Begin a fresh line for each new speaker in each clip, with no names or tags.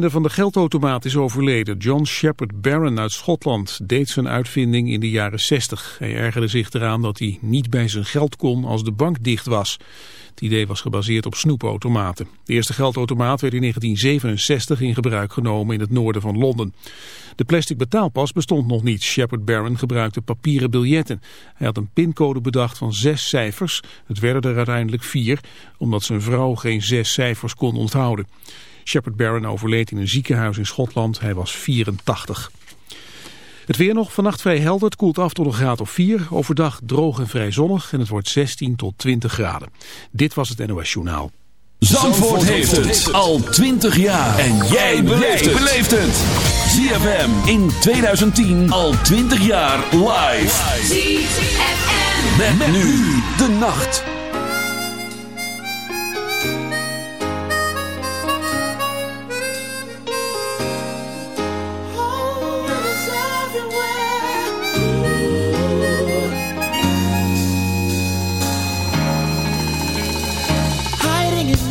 van de geldautomaat is overleden. John Shepard Barron uit Schotland deed zijn uitvinding in de jaren 60. Hij ergerde zich eraan dat hij niet bij zijn geld kon als de bank dicht was. Het idee was gebaseerd op snoepautomaten. De eerste geldautomaat werd in 1967 in gebruik genomen in het noorden van Londen. De plastic betaalpas bestond nog niet. Shepard Barron gebruikte papieren biljetten. Hij had een pincode bedacht van zes cijfers. Het werden er uiteindelijk vier, omdat zijn vrouw geen zes cijfers kon onthouden. Shepard Barron overleed in een ziekenhuis in Schotland. Hij was 84. Het weer nog, vannacht vrij helder, het koelt af tot een graad of 4. Overdag droog en vrij zonnig en het wordt 16 tot 20 graden. Dit was het NOS Journaal.
Zandvoort, heeft het al 20 jaar. En jij beleeft het. ZFM in 2010 al 20 jaar live. ZFM. met nu de nacht.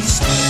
Christ.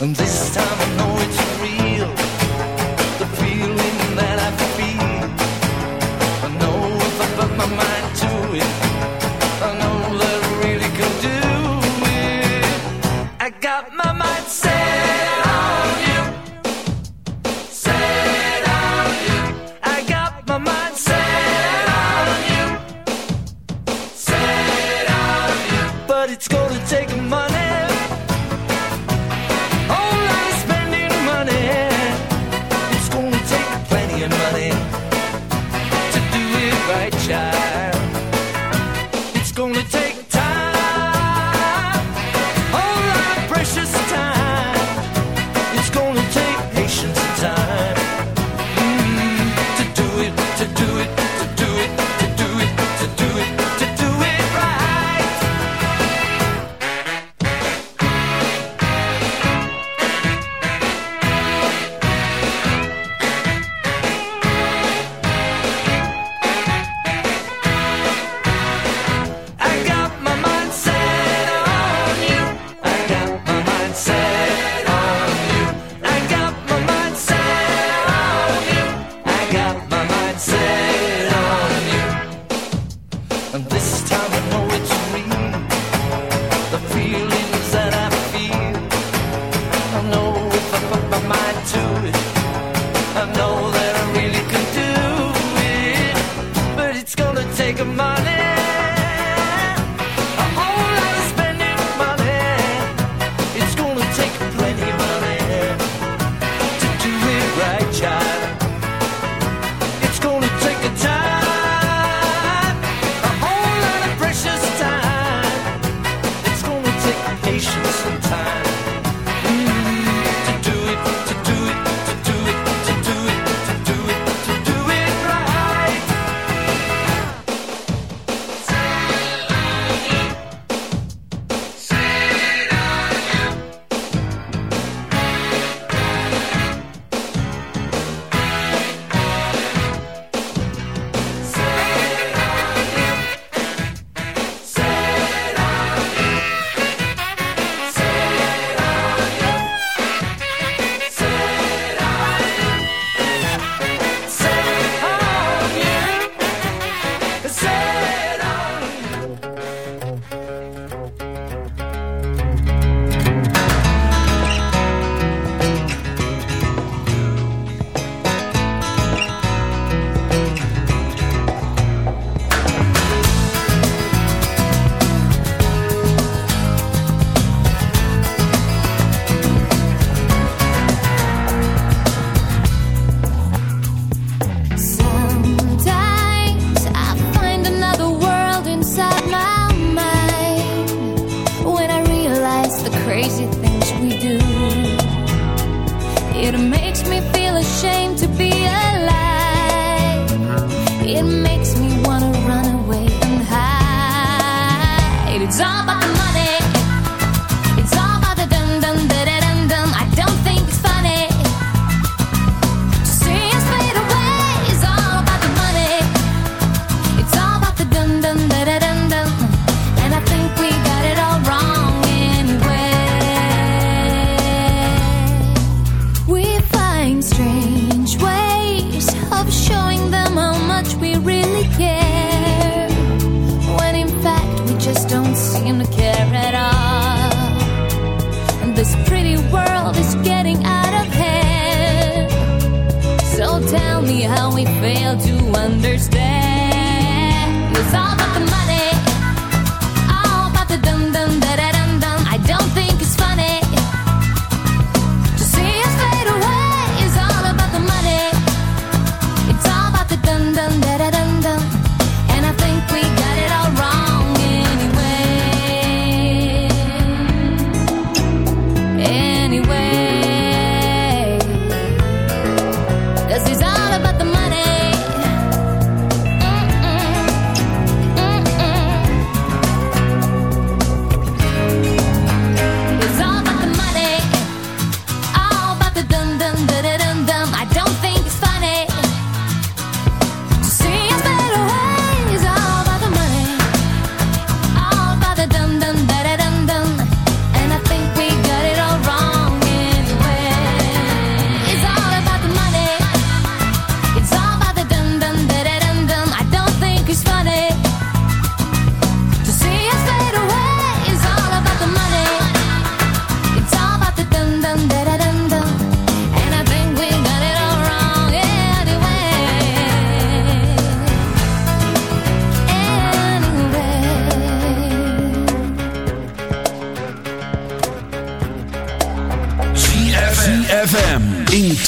This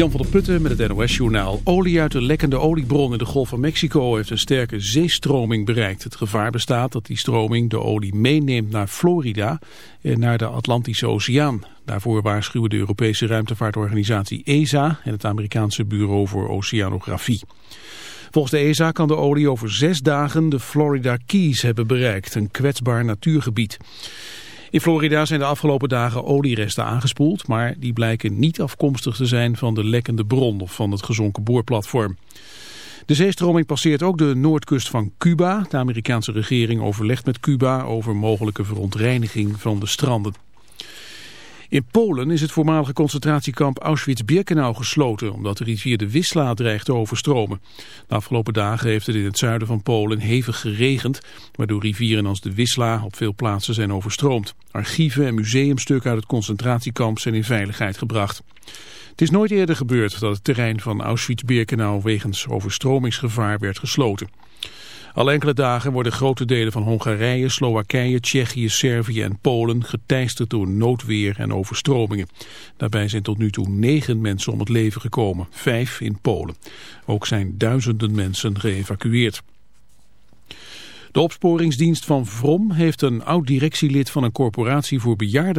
Jan van der Putten met het NOS-journaal. Olie uit de lekkende oliebron in de Golf van Mexico heeft een sterke zeestroming bereikt. Het gevaar bestaat dat die stroming de olie meeneemt naar Florida en naar de Atlantische Oceaan. Daarvoor waarschuwen de Europese ruimtevaartorganisatie ESA en het Amerikaanse Bureau voor Oceanografie. Volgens de ESA kan de olie over zes dagen de Florida Keys hebben bereikt, een kwetsbaar natuurgebied. In Florida zijn de afgelopen dagen olieresten aangespoeld, maar die blijken niet afkomstig te zijn van de lekkende bron of van het gezonken boorplatform. De zeestroming passeert ook de noordkust van Cuba. De Amerikaanse regering overlegt met Cuba over mogelijke verontreiniging van de stranden. In Polen is het voormalige concentratiekamp Auschwitz-Birkenau gesloten... omdat de rivier de Wisla dreigt te overstromen. De afgelopen dagen heeft het in het zuiden van Polen hevig geregend... waardoor rivieren als de Wisla op veel plaatsen zijn overstroomd. Archieven en museumstukken uit het concentratiekamp zijn in veiligheid gebracht. Het is nooit eerder gebeurd dat het terrein van Auschwitz-Birkenau... wegens overstromingsgevaar werd gesloten. Al enkele dagen worden grote delen van Hongarije, Slowakije, Tsjechië, Servië en Polen geteisterd door noodweer en overstromingen. Daarbij zijn tot nu toe negen mensen om het leven gekomen, vijf in Polen. Ook zijn duizenden mensen geëvacueerd. De opsporingsdienst van Vrom heeft een oud-directielid van een corporatie voor bejaarden